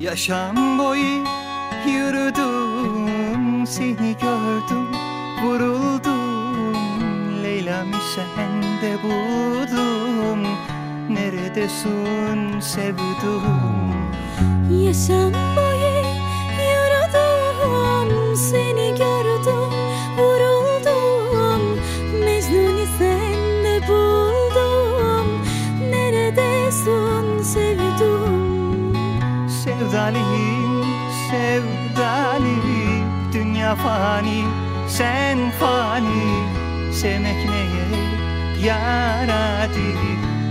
Yaşam boyu yürüdüm Seni gördüm vuruldum. Leyla'mı sende buldum Neredesin sevdum. Yaşam boyu φάνη σε βγάλει Τι μια φάνη σεν φάνη Σε μέχνε γιαράτη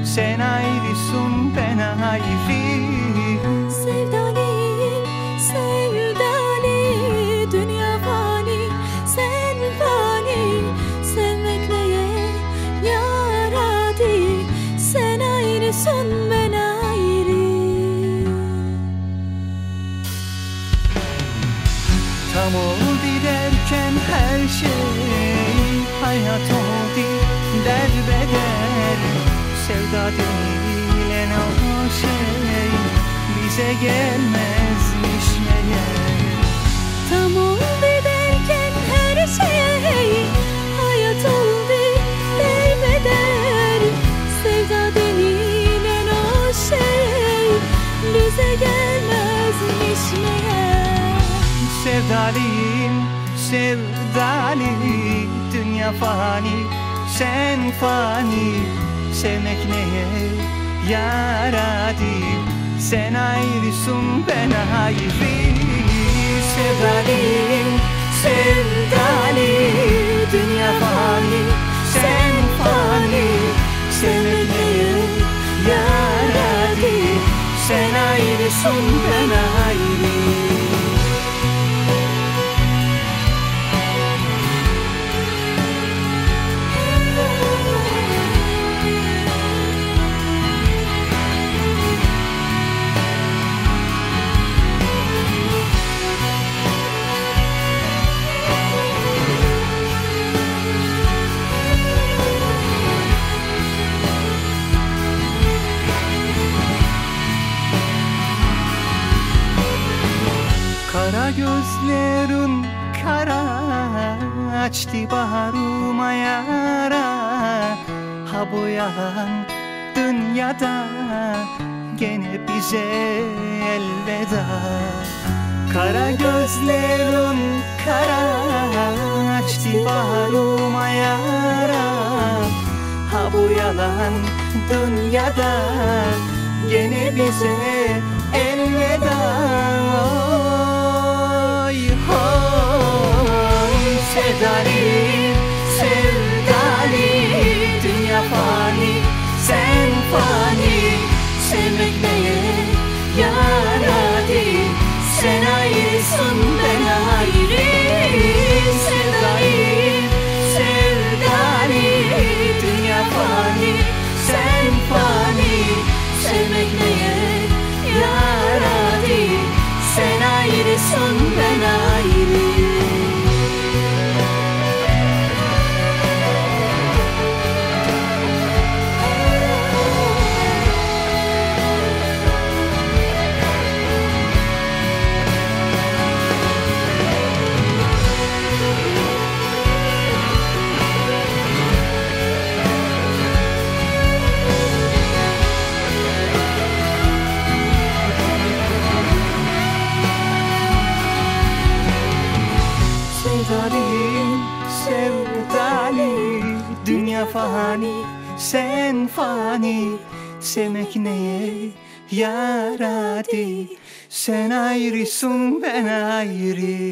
Σε να ειδήσουν πένα ειδή Tam oldu derken her şey Hayat oldu derbeder Sevda denilen o şey Bize gelmezmiş meğer. Tam oldu derken her şey Hayat oldu derbeder Sevda denilen o şey Bize gelmezmiş meğer Sevdalıyım sevdalı Dünya fani sen fani. Sevmek neye yaradı Sen ayrısın ben ayrı Sevdalıyım sevdalı Dünya fani Kara gözlerin kara açtı bağrıma yara Ha bu yalan dünyada gene bize elveda. Kara gözlerin kara açtı bağrıma yara Ha bu yalan dünyada gene bize elveda Sevdalıyım, sevdali Dünya fani, sen fani Sevmek neye yaradı Sen ayrısın ben ayrı